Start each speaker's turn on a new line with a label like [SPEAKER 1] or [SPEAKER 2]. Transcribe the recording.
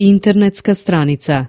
[SPEAKER 1] Internetska stranica.